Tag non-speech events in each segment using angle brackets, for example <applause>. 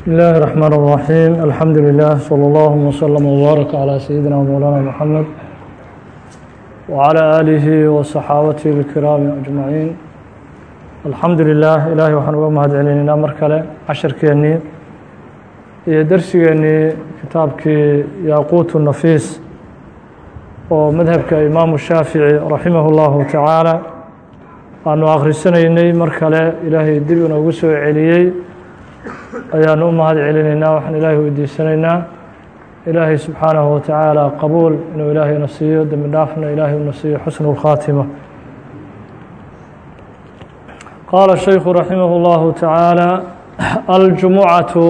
بسم الله الرحمن الرحيم الحمد لله صلى الله وسلم وبارك على سيدنا ومولانا محمد وعلى آله وصحاabته الكرام أجمعين الحamdu لله ilahay waxaan uga mahad celineynaa mar kale casharkeennii iyo dersigeennii kitaabkii yaquut النafiis oo madhabka imaamu shaafiعي raximah الlahu taعaalى aanu akhrisanaynay mar kale ilaahay dib inoogu soo celiyey ayaanu u mahad celinaynaa waxaan ilaahay weydiisanaynaa ilaahay subxaanahu watacaala qabuul inuu ilaahayna siiyo dembi dhaafna ilaahay una siiyo xusnu اlkhaatima qaala shaykhu raximah اllahu tacaala aljumucatu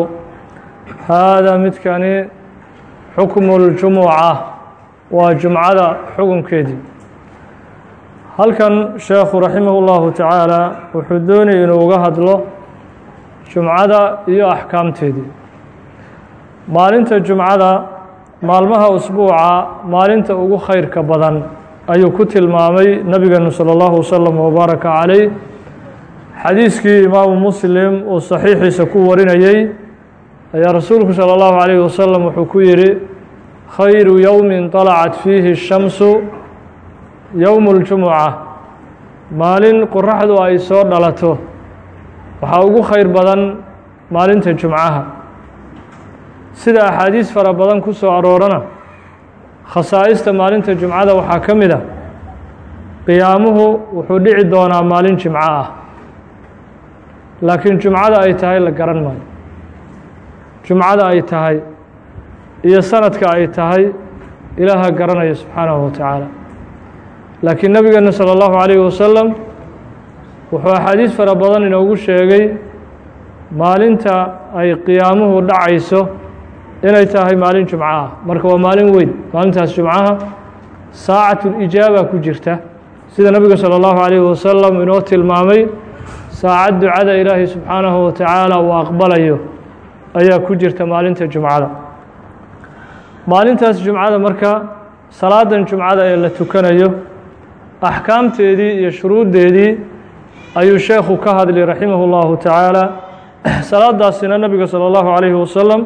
haada midkani xukmu اljumuca waa jumcada xukunkeedii halkan sheekhu raximah اllahu tacaala wuxuu doonayay inuu uga hadlo jumcada iyo axkaamteedii maalinta jumcada maalmaha usbuuca maalinta ugu khayrka badan ayuu ku tilmaamay nabigeenu salى اllahu waslm wbaaraka calayh xadiiskii imaamu muslim uu saxiixiisa ku warinayey ayaa rasuulku salى اllahu عalayh wasalam wuxuu ku yihi khayru yowmi طalacat fiihi الshamsu yowm اljumuca maalin qoraxdu ay soo dhalato waxaa ugu khayr badan maalinta jumcaha sida axaadiis fara badan ku soo aroorana khasaa'ista maalinta jumcada waxaa ka mid a qiyaamuhu wuxuu dhici doonaa maalin jimco ah laakiin jumcada ay tahay la garan maayo jumcada ay tahay iyo sanadka ay tahay ilaaha garanaya subxaanahu wa tacaala laakiin nabigeena salى اllahu عalayh wasalam wuxuu axaadiis fara badan inoogu sheegay maalinta ay qiyaamuhu dhacayso inay tahay maalin jumco ah marka waa maalin weyn maalintaas jumcaha saacatulijaaba ku jirta sida nabiga salى اllahu عalayh wasalam inoo tilmaamay saacad ducada ilaahay subxaanahu wa tacaala uu aqbalayo ayaa ku jirta maalinta jumcada maalintaas jumcada marka salaadan jumcada ee la tukanayo axkaamteedii iyo shuruuddeedii ayuu sheekhu ka hadli raximah اllahu tacaala salaadaasina nabiga salى اllahu عalayhi wasalam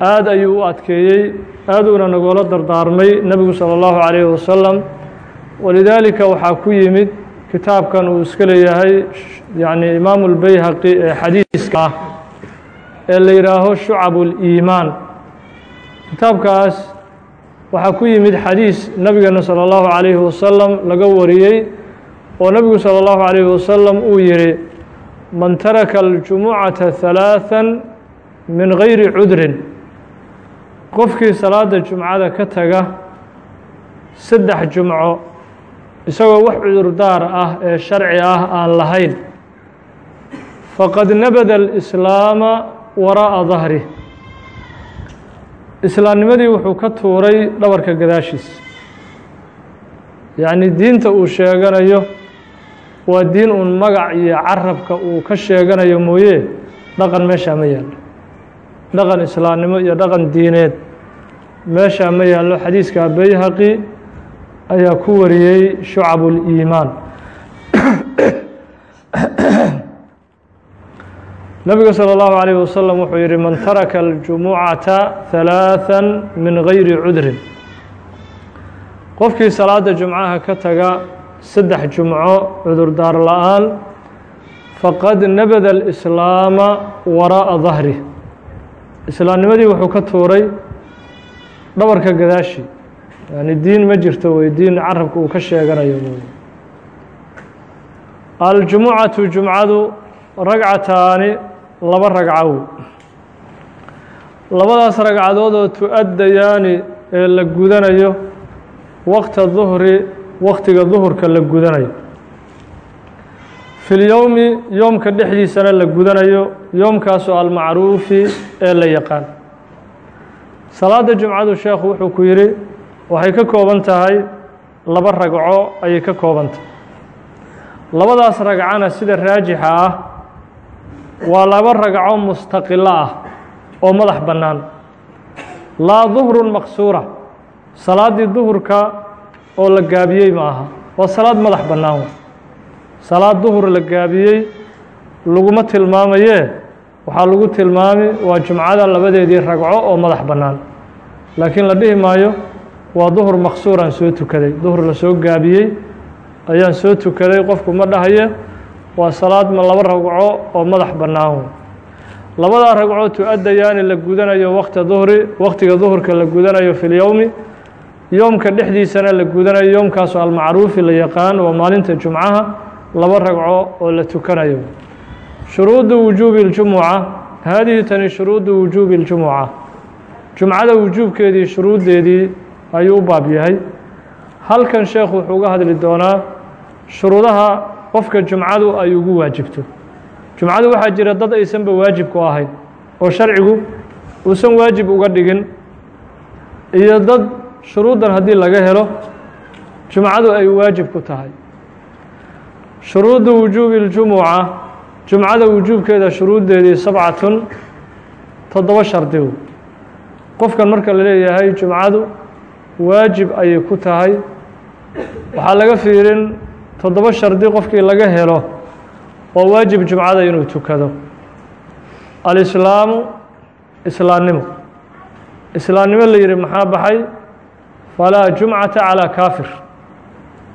aad ayuu u adkeeyey aaduuna nagoola dardaarmay nebigu salى اllahu عalayhi wasalam walidaalika waxaa ku yimid kitaabkan uu iska leeyahay yani imaamu اlbayhaqi ee xadiiska ah ee la yihaaho shucab اliimaan kitaabkaas waxaa ku yimid xadiis nabigeena salى اllahu عalayhi wasalam laga wariyey oo nabigu salى اllahu عalayhi wasalam uu yihi man taraka اljumucata ثalaaثa min gayri cudrin qofkii salaada jumcada ka taga saddex jumco isagoo wax cudurdaar ah ee sharci ah aan lahayn faqad nabada اlإslaama waraaءa dahri islaamnimadii wuxuu ka tuuray dhabarka gadaashiis yacni diinta uu sheeganayo waa diin uun magac iyo carabka uu ka sheeganayo mooye dhaqan meeshaa ma yaallo dhaqan islaamnimo iyo dhaqan diineed meeshaa ma yaallo xadiiska bayhaqi ayaa ku wariyey shucab اliimaan <coughs> nabiga salى اllahu عalayه wasalam wuxuu yihi man taraka اljumucata ثalaaثa min gayri cudrin qofkii salaada jumcaha ka taga saddex jumco cudurdaar la'aan faqad nabada alislaama waraa'a dahrih islaamnimadii wuxuu ka tuuray dhabarka gadaashii yani diin ma jirto wey diin carabka uu ka sheeganayo mooye aljumucatu jumcadu ragcataani laba ragcaw. Labadaas ragcadoodoo tu-addayaani ee la gudanayo waqta duhri waktiga duhurka la gudanayo. Fi lyowmi yoomka dhexdiisana la gudanayo yoomkaasoo almacruufi ee la yaqaan. Salaada jumcadu sheekhu wuxuu ku yidhi waxay ka kooban tahay laba ragco ayay ka kooban tahay. Labadaas ragcana sida raajixa ah waa laba ragco mustaqilo ah oo madax bannaan. Laa duhrun maqsuura. Salaaddii duhurka oo la gaabiyey ma aha. Waa salaad madax bannaan salaad duhur la gaabiyey laguma tilmaamayee waxaa lagu tilmaami waa jumcada labadeedii ragco oo madax bannaan. Laakiin la dhihi maayo waa duhur maqsuuraan soo tukaday. Duhur la soo gaabiyey ayaan soo tukaday. Qofku ma dhahaye waa salaad ma laba ragco oo madax bannaan labadaa ragco tu-adayaani la gudanayo waqta duhri waqtiga duhurka la gudanayo fi lyowmi yoomka dhexdiisana la gudanayo yoomkaasoo almacruufi la yaqaan waa maalinta jumcaha laba ragco oo la tukanayo. Shuruudu wujuubi اljumuca haadihi tani shuruudu wujuubi اljumuca jumcada wujuubkeedii shuruuddeedii ayuu u baab yahay. Halkan sheekhu wuxuu uga hadli doonaa shuruudaha qofka jumcadu ay ugu waajibto. Jumcadu waxaa jira dad aysanba waajib ku ahayn oo sharcigu uusan waajib uga dhigin iyo dad shuruuddan haddii laga helo jumcadu ay waajib ku tahay. Shuruudu wujuubi اljumuca jumcada wujuubkeeda shuruuddeedii sabcatun toddoba shardigu qofkan marka la leeyahay jumcadu waajib ayay ku tahay. Waxaa laga fiirin toddoba shardi qofkii laga helo oo waajib jumcada inuu tukado. Alislaamu islaannimo. Islaannimo la yihi maxaa baxay falaa jumcata calaa kaafir.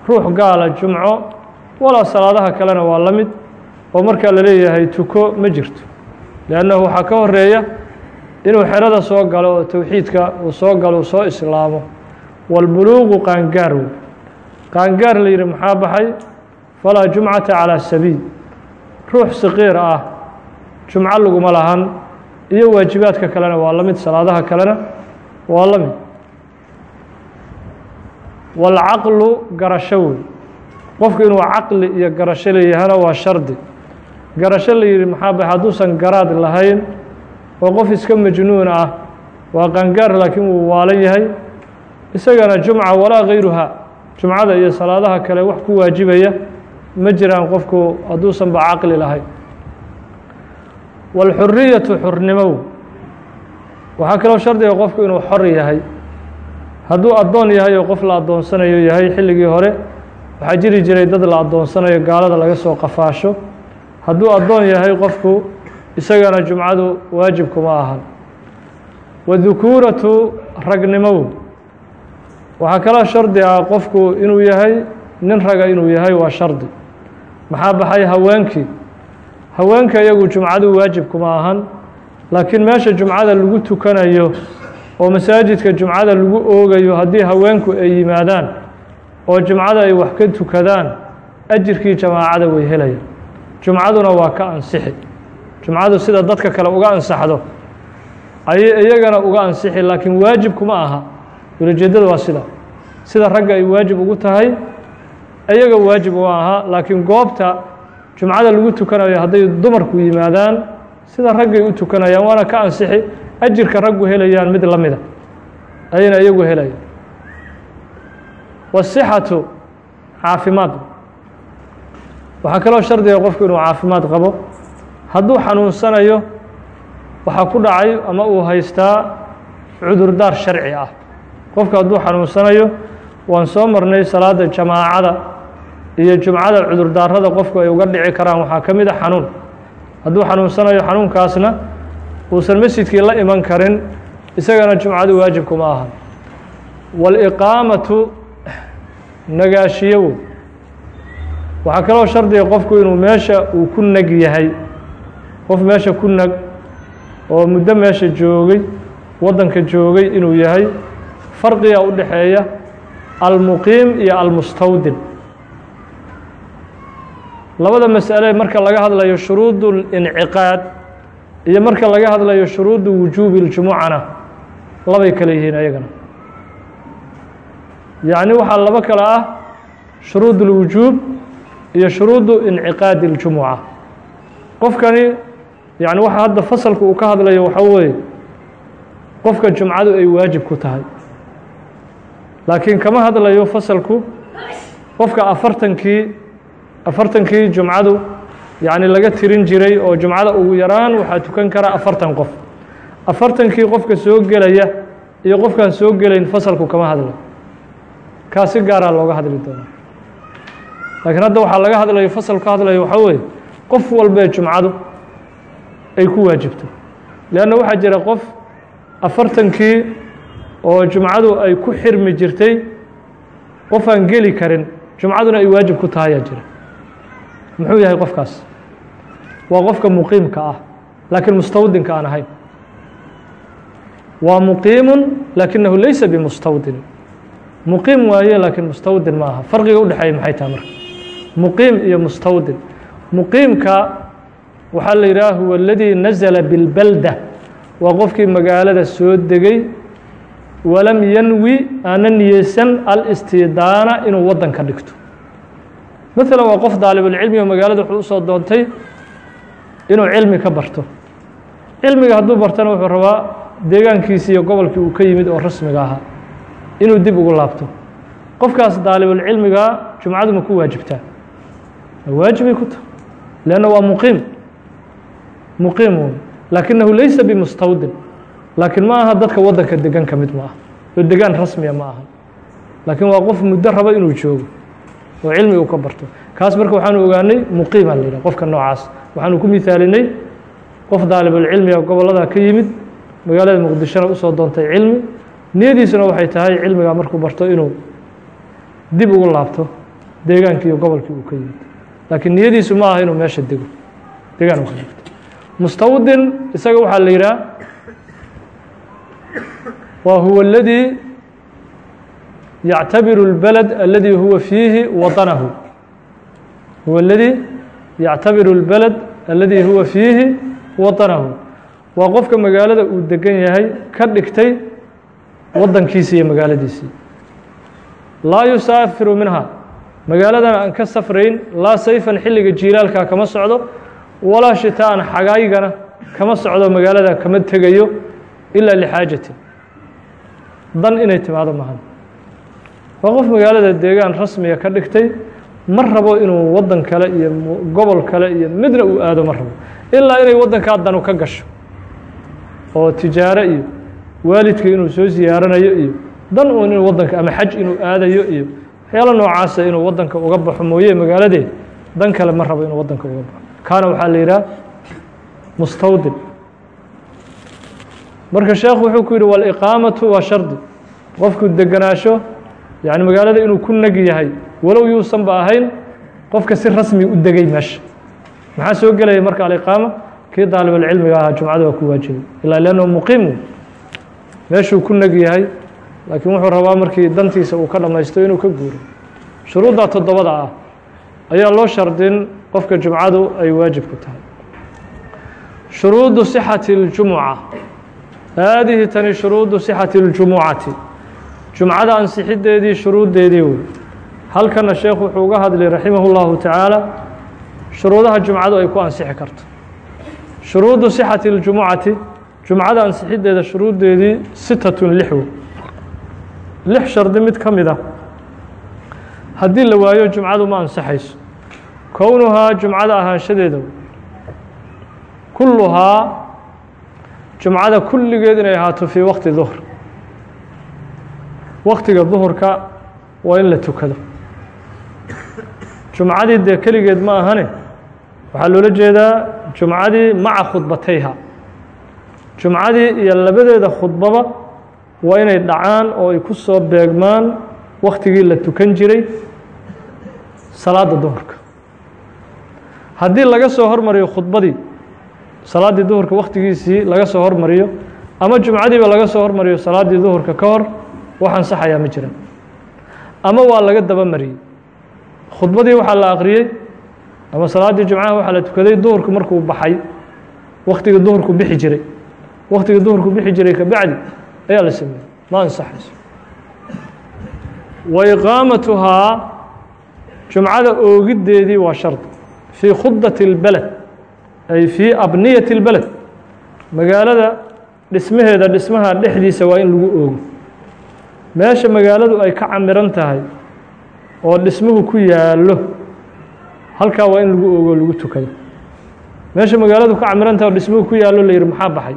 Ruux gaala jumco walaa salaadaha kalena waa la mid oo markaa la leeyahay tuko ma jirto. Leannahu waxaa ka horreeya inuu xerada soo galo oo towxiidka uu soo galo soo islaamo. Walbuluuqu qaangaar wey qaangaar la yihi maxaa baxay? Falaa jumcata calaa sabiil. Ruux saqiir ah jumco laguma lahan iyo waajibaadka kalena waa la mid salaadaha kalena waa la mid walcaqlu garasho wey qofku inuu caqli iyo garasho leeyahana waa shardi garasho la yihi maxaa baxay hadduusan garaad lahayn oo qof iska majnuun ah waa qaangaar laakiin wuu waalan yahay isagana jumca walaa gayruha jumcada iyo salaadaha kale wax ku waajibaya ma jiraan qofku hadduusan ba caqli lahayn wاlxuriyatu xurnimow waxaa kaloo shardiga qofku inuu xor yahay hadduu addoon yahay oo qof la addoonsanayo yahay xilligii hore waxaa jiri jiray dad la addoonsanayo gaalada laga soo qafaasho. Hadduu addoon yahay qofku isagana jumcadu waajib kuma ahan. Wadukuuratu ragnimow. Waxaa kaloo shardi ah qofku inuu yahay nin raga inuu yahay waa shardi. Maxaa baxay haweenkii? Haweenka iyagu jumcadu waajib kuma ahan. Laakiin meesha jumcada lagu tukanayo oo masaajidka jumcada lagu oogayo haddii haweenku ay yimaadaan oo jumcada ay wax ka tukadaan ajirkii jamaacada way helayaan. Jumcaduna waa ka ansixi. Jumcadu sida dadka kale uga ansaxdo ayay iyagana uga ansixi laakiin waajib kuma aha. Ulajeedada waa sida sida ragga ay waajib ugu tahay iyaga waajib uma aha laakiin goobta jumcada lagu tukanayo hadday dumarku yimaadaan sida raggay u tukanayaan waana ka ansixi ajirka raggu helayaan mid la mida. Ayayna iyagu helayaan wasixatu caafimaad. Waxaa kaloo shardiga qofku inuu caafimaad qabo. Hadduu xanuunsanayo waxaa ku dhacay ama uu haystaa cudurdaar sharci ah. Qofku hadduu xanuunsanayo waan soo marnay salaada jamaacada iyo jumcada cudurdaarada qofku ay uga dhici karaan. Waxaa ka mid a xanuun. Hadduu xanuunsanayo xanuunkaasna uusan masjidkii la iman karin isagana jumcadu waajibkuma aha. Waliqaamatu nagaashiyow waxaa kaloo shardiga qofku inuu meesha uu ku nag yahay qof meesha ku nag oo muddo meesha joogay waddanka joogay inuu yahay farqiga u dhexeeya almuqiim iyo almustawdin. Labada mas'ale marka laga hadlayo shuruudu اlinciqaad iyo marka laga hadlayo shuruudu wujuubi اljumucana labay kale yihiin ayagana yacni waxaa labo kale ah shuruud اlwujuub iyo shuruudu inciqaadi اljumuca qofkani yani waxa hadda fasalka uu ka hadlayo waxaa weeye qofka jumcadu ay waajib ku tahay laakiin kama hadlayo fasalku qofka afartankii afartankii jumcadu yacni laga tirin jiray oo jumcada ugu yaraan waxaa tukan kara afartan qof. Afartankii qofka soo gelaya iyo qofkaan soo gelayn fasalku kama hadlayo kaa si gaaraa looga hadli doonaa laakiin hadda waxaa laga hadlayo fasalku ka hadlayo waxaa weeye qof walbee jumcadu ay ku waajibto. Leanna waxaa jira qof afartankii oo jumcadu ay ku xirmi jirtay qof geli karin jumcaduna ay waajib ku tahayaa jira. Muxuu yahay qofkaas waa qofka muqiimka ah laakiin mustawdinka aan ahayn waa muqiimu laakinahu laysa bimustawdin. Muqiim waaye laakiin mustawdin ma aha. Farqiga udhexeeya maxay tahay marka? Muqiim iyo mustawdin. Muqiimka waxaa la yidhaha huwa aladii nazala bilbalda waa qofkii magaalada soo degay walam yanwi aana niyeysan alistidaana inuu waddan ka dhigto. Maalan waa qof daalibulcilmi oo magaalada wuxuu u soo doontay inuu cilmi ka barto. Cilmiga hadduu bartana wuxuu rabaa deegaankiisi iyo gobolkii uu ka yimid oo rasmiga ahaa inuu dib ugu laabto. Qofkaas daalibulcilmiga jumcadu ma ku waajibtaa? Waajibay ku tahay? Leanna waa muqiim. Muqiim wey laakinahu laysa bimustawdin. Laakiin ma aha dadka waddanka degan ka mid ma aha. Oo degaan rasmiya ma aha. Laakiin waa qof muddo raba inuu joogo oo cilmi uu ka barto. Kaas marka waxaanu ogaanay muqiima la yidhah qofka noocaas waxaanu ku misaalinay qof daalibulcilmiga gobollada ka yimid magaalada muqdishona usoo doontay cilmi niyadiisuna waxay tahay cilmiga markuu barto inuu dib ugu laabto deegaankii iyo gobolkii uu ka yimid laakiin niyadiisu ma aha inuu meesha dego degaan uu ka dhigto mustawdin isaga waxaa la yidhaha wa huwa اladii yactabiru اlbalad aladi huwa fiihi waطanahu huwa اladii yactabiru اlbalad aladi huwa fiihi waطanahu waa qofka magaalada uu degan yahay ka dhigtay waddankiisii iyo magaaladiisii laa yusaafiru minha. Magaaladan aan ka safrayn laa sayfan xilliga jiilaalka kama socdo walaa shitaan xagaygana kama socdo magaalada kama tegayo ilaa lixaajatin dan inay timaado mahan waa qof magaalada deegaan rasmiga ka dhigtay ma rabo inuu waddan kale iyo gobol kale iyo midna uu aado ma rabo. Ilaa inay waddankaa danu ka gasho. Oo tijaaro iyo waalidka inuu soo siyaaranayo iyo dan uun inuu waddanka ama xaj inuu aadayo iyo waxyaalo noocaasa inuu waddanka uga baxo mooye magaaladeed dan kale ma rabo inuu waddanka uga baxo. Kaana waxaa la yidhaha mustawdin marka sheekhu wuxuu ku yidhi waliqaamatu waa shardi. Qofku deganaasho yani magaalada inuu ku neg yahay walow yuusan ba ahayn qofka si rasmi u degay meesha maxaa soo gelaya marka aliqaama? Kii daalibulcilmiga ahaa jumcada waa ku waajibay. Ilaa lannahu muqiimu meeshuu ku neg yahay laakiin wuxuu rabaa markii dantiisa uu ka dhammaysto inuu ka guuro. Shuruudda toddobada ah ayaa loo shardin qofka jumcadu ay waajib ku tahay. Shuruudu sixati اljumuca haadihi tani shuruudu sixati اljumucati jumcada ansixideedii shuruuddeedii wey halkana sheekhu wuxuu uga hadlay raximah اllahu tacaala shuruudaha jumcadu ay ku ansixi karto shuruudu sixati اljumucati jumcada ansixideeda shuruuddeedii sitatun lix wey lix shardi mid ka mid ah haddii la waayo jumcadu ma ansixayso kownuhaa jumcada ahaanshadeeda kulluhaa jumcada kulligeed inay ahaato fii waqti duhr waktiga duhurka waa in la tukado. Jumcadii dee keligeed ma ahane waxaa loola jeedaa jumcadii maca khudbatayha. Jumcadii iyo labadeeda khudbaba waa inay dhacaan oo ay ku soo beegmaan waktigii la tukan jiray salaada duhurka. Haddii laga soo hormariyo khudbadii salaaddii duhurka wakhtigiisii laga soo hormariyo ama jumcadiiba laga soo hormariyo salaaddii duhurka ka hor wax ansaxayaa ma jiran ama waa laga daba mariyey khudbadii waxaa la akhriyey ama salaaddii jumcaha waxaa la tukaday duhurku markuu baxay. Wakhtigii duhurku bixi jiray. Wakhtigii duhurku bixi jiray ka bacdi ayaa la sameeyey. Ma ansaxayso. Wa iqaamatuhaa jumcada oogiddeedii waa shardi fii khudati اlbeled ay fii abniyati اlbeled magaalada dhismaheeda dhismaha dhexdiisa waa in lagu oogo meesha magaaladu ay ka camiran tahay oo dhismuhu ku yaallo halkaa waa in lagu oogo lagu tukado. Meesha magaaladu ka camiran tahay oo dhismuhu ku yaallo la yihi maxaa baxay?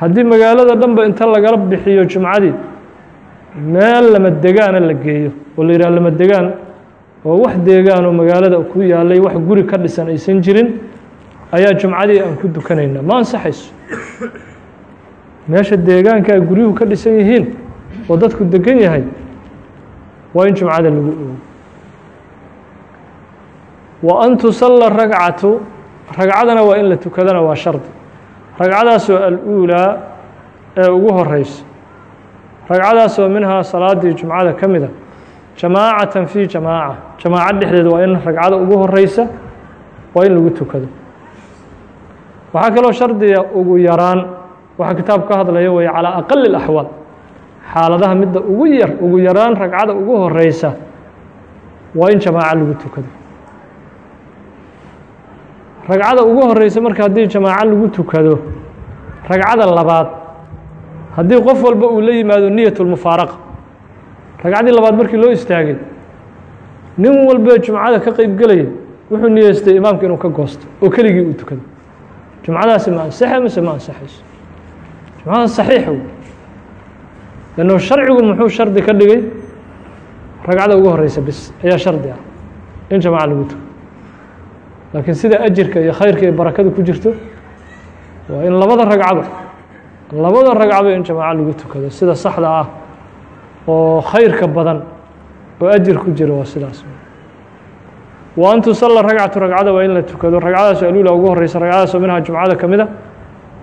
Haddii magaalada dhanba inta lagala bixiyo jumcadii meel lama degaana la geeyo oo la yidhah lama degaan oo wax deegaanoo magaalada ku yaalay wax guri ka dhisan aysan jirin ayaa jumcadii aan ku dukanaynaa ma ansaxayso? Meesha deegaanka ay guryuhu ka dhisan yihiin oo dadku degan yahay waa in jumcada lagu oogo wa an tusalla ragcatu ragcadana waa in la tukadana waa shardi ragcadaasoo al-uulaa ee ugu horeysa ragcadaasoo minhaa salaadii jumcada ka mida jamaacatan fii jamaaca. Jamaaco dhexdeed waa in ragcada ugu horeysa waa in lagu tukado. Waxaa kaloo shardiga ugu yaraan waxaa kitaabku ka hadlaya way calىa aqali اlaxwaal xaaladaha midda ugu yar ugu yaraan ragcada ugu horeysa waa in jamaaco lagu tukado. Ragcada ugu horeysa marka haddii jamaaco lagu tukado ragcada labaad haddii qof walba uu la yimaado niyat اlmufaaraqa ragcaddii labaad markii loo istaagay nin walba jumcada ka qeyb gelaya wuxuu niyeystay imaamka inuu ka goosto oo keligii uu tukado. Jumcadaasi ma ansaxa mise ma ansaxayso? Jumcada saxiixa wey lanno sharcigu muxuu shardi ka dhigay ragcada ugu horeysa bis ayaa shardi ah in jamaca lagu tuko laakiin sida ajirka iyo khayrka iyo barakada ku jirto waa in labada ragcaba labada ragcaba in jamaaco lagu tukado sida saxda ah oo khayrka badan oo ajir ku jira waa sidaas wa an tusalla ragcatu ragcada waa in la tukado ragcadaas alula ugu horeysa ragcadaasoo minhaa jumcada ka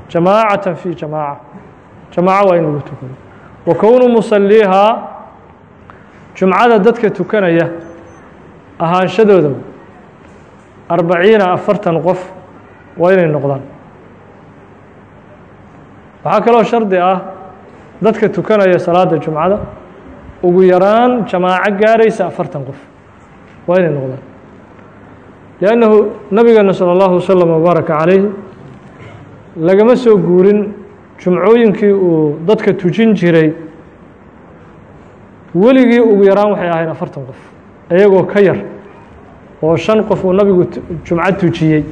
jamaacatan fi jamaaca jamaaco waa in lagu tukado wa kownu musaliihaa jumcada dadka tukanaya ahaanshadooda arbaciina afartan qof waa inay noqdaan waxaa kaloo shardi ah dadka tukanaya salaada jumcada ugu yaraan jamaaco gaaraysa afartan qof waa inay noqdaan liannahu nabigeena salى اllahu waslm wbaaraka calayh lagama soo guurin jumcooyinkii uu dadka tujin jiray weligii ugu yaraan waxay ahayn afartan qof iyagoo ka yar oo shan qof uu nabigu jumco tujiyey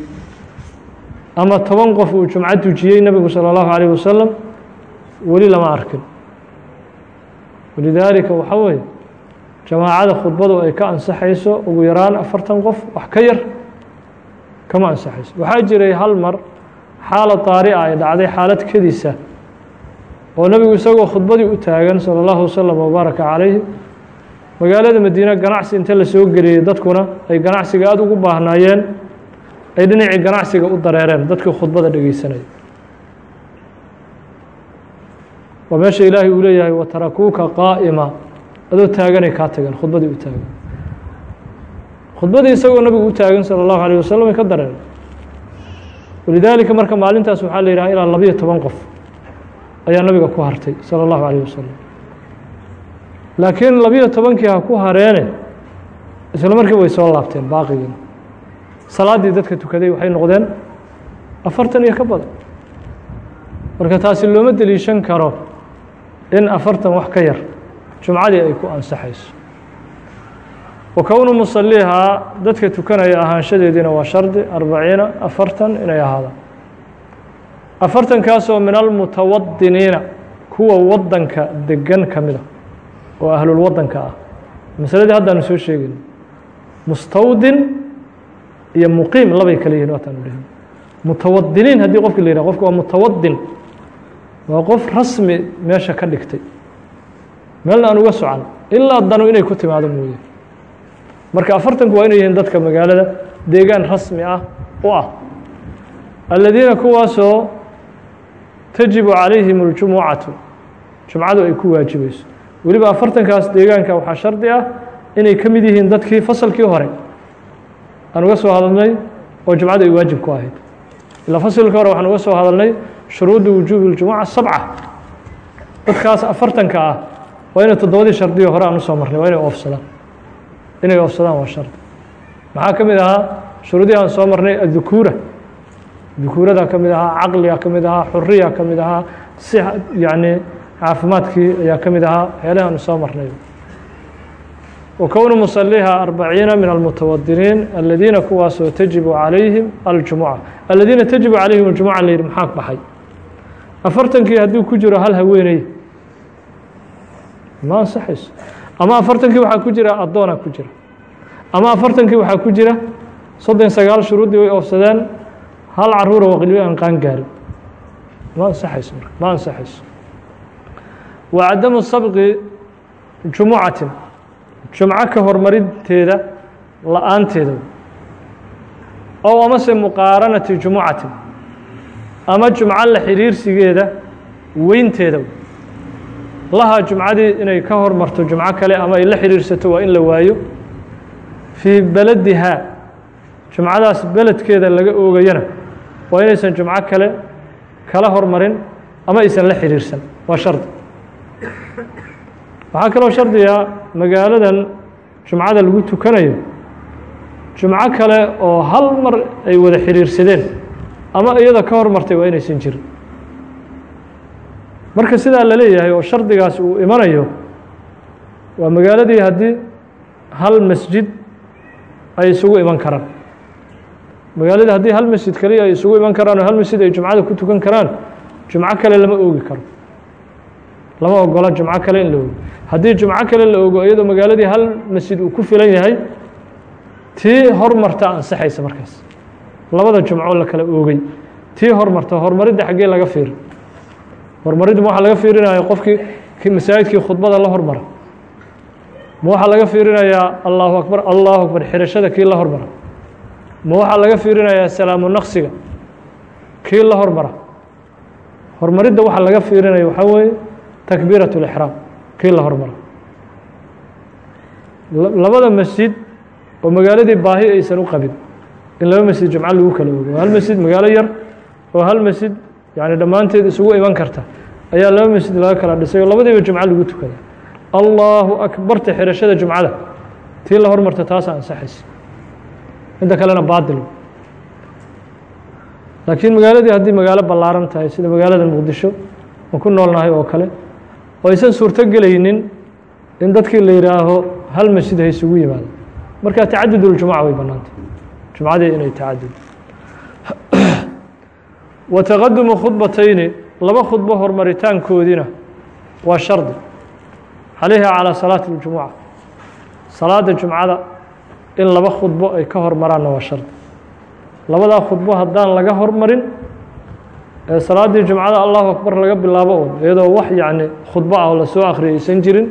ama toban qof uu jumco tujiyey nabigu salى اllahu عalيه wasalam weli lama arkin walidaalika waxaa weeye jamaacada khudbadu ay ka ansaxayso ugu yaraan afartan qof wax ka yar kama ansaxayso waxaa jiray hal mar xaala طaarica ay dhacday xaalad kedisa oo nebigu isagoo khudbadii u taagan salى اllahu waslm wbaaraka calayhi magaalada madiine ganacsi inta la soo geliyey dadkuna ay ganacsiga aada ugu baahnaayeen ay dhinacii ganacsiga u dareereen dadkii khudbada dhegeysanaya waa meesha ilaahay uu leeyahay watarakuuka qaa'ima adoo taaganay kaa tageen khudbadii u taagan khudbadii isagoo nabigu u taagan salى اllahu alيه wasalam ay ka dareereen walidaalika marka maalintaas waxaa la yidhaha ilaa labiyo toban qof ayaa nabiga ku hartay salى اllahu alayh wasalam laakiin labiyo tobankii ha ku hareene isla markii way soo laabteen baaqigiina salaaddii dadka tukaday waxay noqdeen afartan iyo ka badan marka taasi looma deliishan karo in afartan wax ka yar jumcadii ay ku ansaxayso wa kownu dadka tukanaya ahaanshadeediina waa shardi arbaciina afartan inay ahaadaan afartankaasoo min almutawadiniina kuwa wadanka degan ka mida oo ahlulwadanka ah. Masaladii haddaanu soo sheegin mustawdin iyo muqiim labay kale yihiin waataanu dhihin. Mutawadiniin haddii qofki la yihah qofka waa mutawadin waa qof rasmi meesha ka dhigtay. Meelna aan uga socan ilaa danu inay ku timaado mooye marka afartanku waa inay yihiin dadka magaalada deegaan rasmi ah u ah. Aladiina kuwaasoo tajibu calayhim اljumucatu jumcadu ay ku waajibayso weliba afartankaas deegaanka waxaa shardi ah inay ka mid yihiin dadkii fasalkii hore. Aan uga soo hadalnay oo jumcadu ay waajib ku ahayd. Ilaa fasilkii hore waxaan uga soo hadalnay shuruudu wujuubi اljumuca sabca. Dadkaas afartanka ah waa inay toddobadii shardiyo hore aan u soo marnay waa inay oofsadaan inay oofsadaan waa shardi maxaa ka mid ahaa? Shuruudihii aan soo marnay addukuura dukuurada ka mid ahaa caqliga ka mid ahaa xuriya ka mid ahaa si yacni caafimaadkii ayaa ka mid ahaa waxyaalahi aanu soo marnay. Wa kownu musaliiha arbaciina min almutawadiniin aladiina kuwaasoo tajibu calayhim aljumuca. Aladiina tajibu calayhim aljumuca la yihi maxaa baxay? Afartankii hadduu ku jiro hal haweeney. Ma ansaxayso ama afartankii waxaa ku jira addoona ku jira. Ama afartankii waxaa ku jira soddon sagaal shuruuddii way oofsadeen hal caruura waqlibi aan qaan gaarin. Ma ansaxayso marka ma ansaxayso. Wa cadamu sabqi jumucatin jumco ka horumarinteeda la'aanteeda ow amase muqaaranati jumucatin ama jumco la xiriirsigeeda weynteeda lahaa jumcadii inay ka hormarto jumco kale ama ay la xiriirsato waa in la waayo. Fii beledihaa jumcadaas beledkeeda laga oogayana waa inaysan jumco kale kala hormarin ama aysan la xiriirsan. Waa shardi waxaa kaloo shardiga magaaladan jumcada lagu tukanayo. Jumco kale oo hal mar ay wada xiriirsadeen ama iyada ka hormartay waa inaysan jirin marka sidaa la leeyahay oo shardigaas uu imanayo waa magaaladii haddii hal masjid ay isugu iman karaan. Magaaladii haddii hal masjid kaliya ay isugu iman karaan oo hal masjid ay jumcada ku tukan karaan jumco kale lama oogi karo. Lama ogola jumco kale in la oogo haddii jumco kale la ogo iyadoo magaaladii hal masjid uu ku filan yahay tii hormarta ansaxaysa markaas. Labada jumco la kala oogay. Tii hormarta horumaridda xaggee laga fiiri horumaridda ma waxaa laga fiirinaya qofkii masaajidkii khudbada la hormara ma waxaa laga fiirinayaa allahu akbar allahu akbar xirashada kii la hormara ma waxaa laga fiirinayaa salaamu naqsiga kii la hormara. Horumaridda waxaa laga fiirinaya waxaa weeye takbiirat اlixraam kii la hormara labada masjid oo magaaladii baahi aysan u qabin. In laba masjid jumco lagu kala ogo. Hal masjid magaalo yar oo hal masjid yani dhammaanteed isugu iman karta. Ayaa laba masjid laga kala dhisay oo labadiiba jumco lagu tukada allahu akbarta xirashada jumcada. Tii la hormarta taasa ansaxaysa inta kalena baadil laakiin magaaladii haddii magaalo ballaaran tahay sida magaalada muqdisho aan ku noolnahay oo kale oo aysan suurto gelaynin in dadkii la yidhaaho hal masjid ha isugu yimaado. Marka tacadud way bannaantay. Jumcadii inay tacadud wa taqadumu khudbatayni laba khudbo horumaritaankoodiina waa shardi calayha calىa salaati اljumuca salaada jumcada in laba khudbo ay ka hormaraanna waa shardi labadaa khudbo haddaan laga hormarin ee salaaddii jumcada allahu akbar laga bilaabo un iyadoo wax yacni khudbo ah oo lasoo akhriyay aysan jirin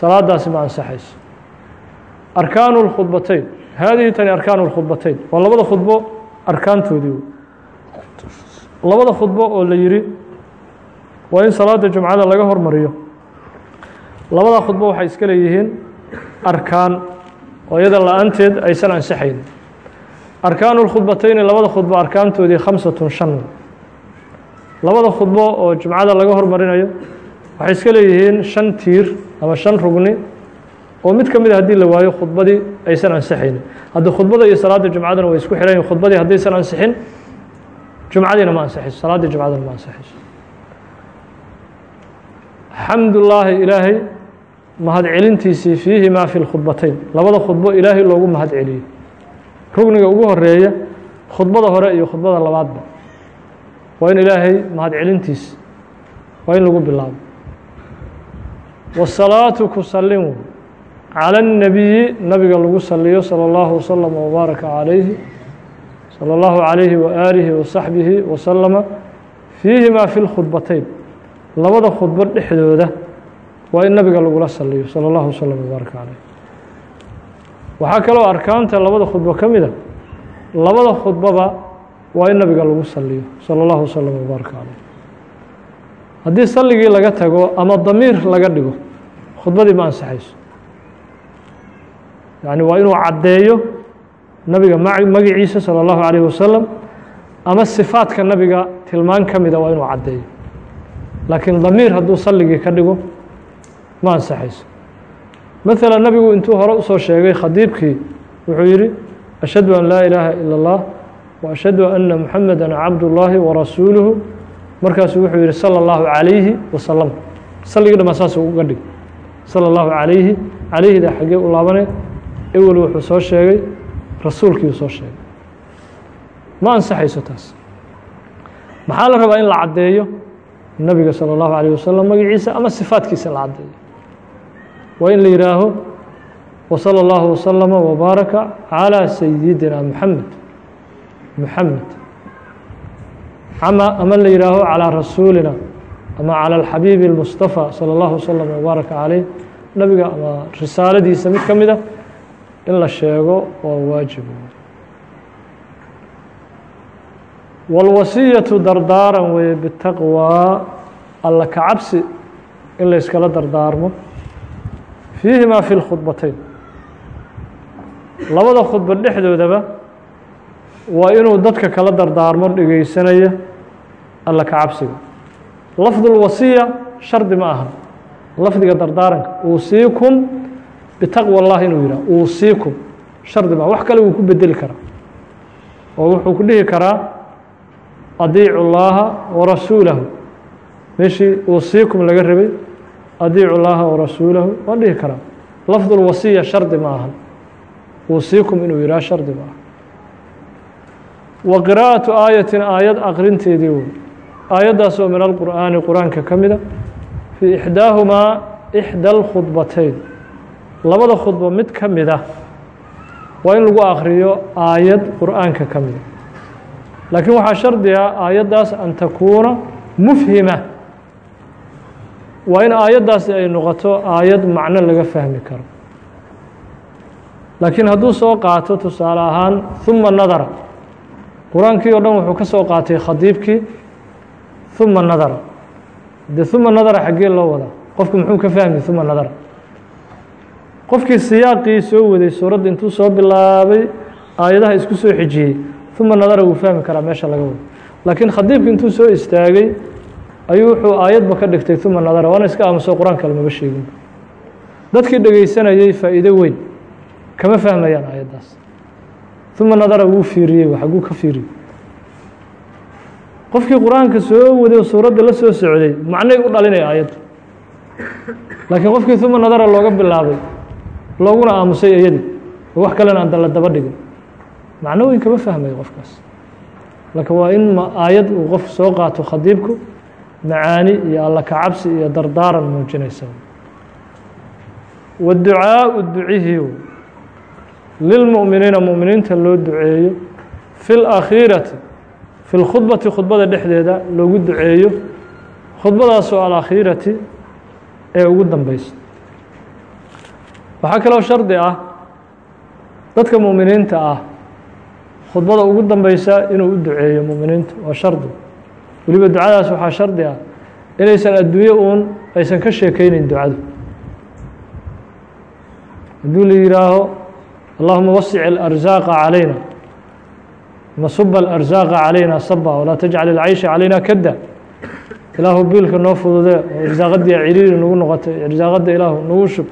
salaadaasi ma ansaxayso arkaanu اlkhudbatayn haadihi tani arkaanu اlkhudbatayn waa labada khudbo arkaantoodii labada khudbo oo la yidhi waa in salaada jumcada laga hormariyo. Labada khudbo waxay iska leeyihiin arkaan oo iyada la'aanteed aysan ansaxayn. Arkaanu اlkhudbatayni labada khudbo arkaantoodii khamsatun shan. Labada khudbo oo jumcada laga hormarinayo waxay iska leeyihiin shan tiir ama shan rugni oo mid ka mid a haddii la waayo khudbadii aysan ansixaynin haddii khudbada iyo salaadda jumcadana way isku xidhan yihiin khudbadii haddaysan ansixin jumcadiina ma ansixayso salaaddii jumcadana ma ansixayso xamdullaahi ilaahay mahadcelintiisii fiihi maa fi lkhudbatayn labada khudbo ilaahay loogu mahad celiyey rugniga ugu horeeya khudbada hore iyo khudbada labaadba waa in ilaahay mahadcelintiisa waa in lagu bilaabo wasalaatu ku sallimu calى الnabiyi nabiga lagu saliyo salى اllahu waslm wbaaraka calayhi salى اllahu عalayhi waaalihi wasaxbihi wasalama fiihima fi lkhudbatayn labada khudbo dhexdooda waa in nabiga lagula saliyo salى اllahu waslm wbaaraka calayh waxaa kaloo arkaanta labada khudbo ka mida labada khudboba waa in nabiga lagu saliyo salى اllahu waslm wbaaraka calayh haddii salligii laga tago ama damiir laga dhigo khudbadii ma ansaxayso yani waa inuu caddeeyo nabiga magiciisa salى اllahu عalيه wasalam ama sifaadka nabiga tilmaan ka mida waa inuu caddeeyo laakiin damiir hadduu salligii ka dhigo ma ansaxayso maثala nabigu intuu hore usoo sheegay khadiibkii wuxuu yihi ashhadu an laa ilaaha ilا اllah wa ashhadu ana muxameda cabdullaahi warasuuluhu markaasuu wuxuu yihi salى اllahu عalayhi wasalam salligii dhamaa saas uga dhig salى اllahu عalayhi calayhida xaggee u laabanay ewel wuxuu soo sheegay rasuulkii uu soo sheegay ma ansaxayso taas maxaa la rabaa in la caddeeyo nabiga salى اllahu عalيه wasalam magaciisa ama sifaadkiisa la caddeeyo waa in la yihaaho wasalى اllahu waslama wbaaraka calى sayidina muxamed muxamed ama ama la yihaaho calىa rasuulina ama calى اlxabiibi اlmustafa salى اllahu wslm wbaaraka caleyh nabiga ama risaaladiisa mid ka mida in la sheego waa waajib wاlwasiyaةu dardaaran weye bitaqwىa alla ka cabsi in la yskala dardaarmo fiihima fi اlkhudbatayn labada khudba dhexdoodaba waa inuu dadka kala dardaarmo dhegeysanaya alla ka cabsiga lafdu اlwasiya shardi ma aha lafdiga dardaaranka uusiikum bitaqwa اllah inuu yihah uusiikum shardi ma wax kale wuu ku bedeli karaa oo wuxuu ku dhihi karaa adiicu llaaha warasuulahu meeshii uusiikum laga rabay adiicu llaaha warasuulahu waan dhihi karaa lafdu اlwasiya shardi ma aha uusiikum inuu yihah shardi ma aha wa qiraaءaةu aayatin aayad aqrinteedii wey aayaddaas oo min alqur'aani qur-aanka ka mida fii ixdaahumaa ixdى اlkhudbatayn labada khudbo mid ka mid ah waa in lagu akhriyo aayad qur'aanka ka mida ah. laakiin waxaa shardi ah aayaddaas an takuuna mufhima. Waa in aayaddaasi ay noqoto aayad macno laga fahmi karo. Laakiin hadduu soo qaato tusaale ahaan ثuma nadara qur'aankii oo dhan wuxuu ka soo qaatay khadiibkii ثuma nadara de uma nadara xaggee loo wadaa qofku muxuu ka fahmi uma nadara qofkii siyaaqii soo waday suuradda intuu soo bilaabay aayadaha isku soo xijiyey uma nadara wuu fahmi karaa meesha laga wado. Laakiin khadiibka intuu soo istaagay ayuu wuxuu aayadba ka dhigtay uma nadara waana iska aamuso qur'aan kale maba sheegin. Dadkii dhegaysanayey faa'iido weyn kama fahmayaan aayaddaas. Uma nadara wuu fiiriyey xaguu ka fiiriyey. Qofkii qur'aanka soo waday oo suuradda la soo socday macnay u dhalinaya aayadda laakiin qofkii uma nadara looga bilaabay looguna aamusay iyadii oo wax kalena aan la daba dhigin. Macno weyn kama fahmayo qofkaas. Laakiin waa in aayad uu qof soo qaato khadiibku macaani iyo alla ka cabsi iyo dardaaran muujinaysa. Waducaaءu ducihii lilmu'miniina mu'miniinta loo duceeyo. Fi اlakhiirati fi lkhudbati khudbada dhexdeeda loogu duceeyo. Khudbadaasoo alakhiirati ee ugu dambeysa waxaa kaloo shardi ah dadka mu'miniinta ah khudbada ugu dambeysa inuu u duceeyo mu'miniinta waa shardi. Weliba ducadaas waxaa shardi ah inaysan adduunye uun aysan ka sheekeyneyn ducadu. Hadduu la yihaaho allahuma wasic اlarsaaqa calayna masuba alarsaaqa calayna saba walaa tajcal ilcaysha calayna kada ilaahu biilka noo fududee oo irsaaqadii ciriiri nagu noqotay irsaaqadda ilaahu nagu shub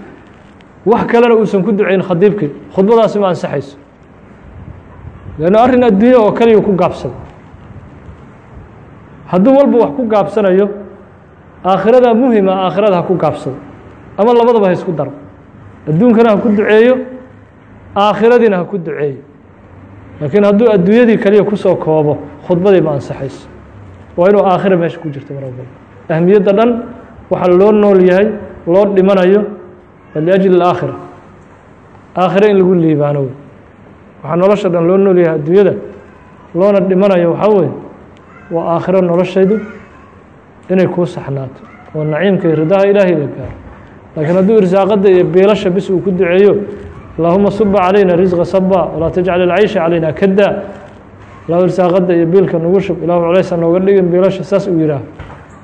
wax kalena uusan ku ducayn khadiibkii. Khudbadaasi ma ansaxayso. Leanno arrin adduunya oo kaliya ku gaabsada hadduu walba wax ku gaabsanayo aakhirada muhima aakhirada ha ku gaabsado ama labadaba ha isku daro adduunkana ha ku duceeyo aakhiradiina ha ku duceeyo. Laakiin hadduu adduunyadii kaliya ku soo koobo khudbadii ma ansaxayso. Waa inuu aakhira meesha ku jirto mar ahmiyadda dhan waxaa loo nool yahay loo dhimanayo liأjli الآakhira aakhira in lagu liibaano wey waxaa nolosha dhan loo nool yahay adduunyada loona dhimanayo waxaa weye waa aakhiro noloshaydu inay kuu saxnaato oo naciimka iyo ridaha ilaahay la gaaro laakiin hadduu irsaaqadda iyo biilasha bis uu ku duceeyo allahuma suba calayna risqa saba walaa tajcal ilcaysha calayna kada ilahu irsaaqadda iyo biilka nagu shub ilahu culeysa nooga dhigin biilasha saas uu yihaaho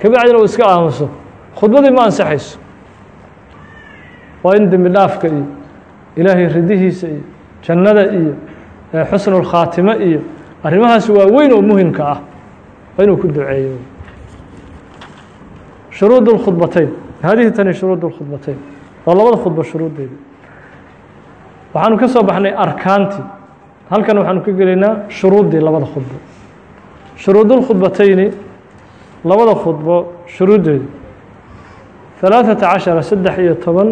kabacdina uu iska aamuso khudbadii ma ansaxayso waa in dembi dhaafka iyo ilaahay ridihiisa iyo jannada iyo xusnu اlkhaatimo iyo arrimahaas waa weyn oo muhimka ah waa inuu ku duceeyo shuruud اlkhudbatayn hadihi tani shuruud اlkhudbatayn waa labada khudbo shuruuddeeda waxaanu ka soo baxnay arkaantii halkan waxaanu ka gelaynaa shuruuddii labada khudbo shuruud اlkhudbatayni labada khudbo shuruuddeedu ثalaaثaةa caشhara saddex iyo toban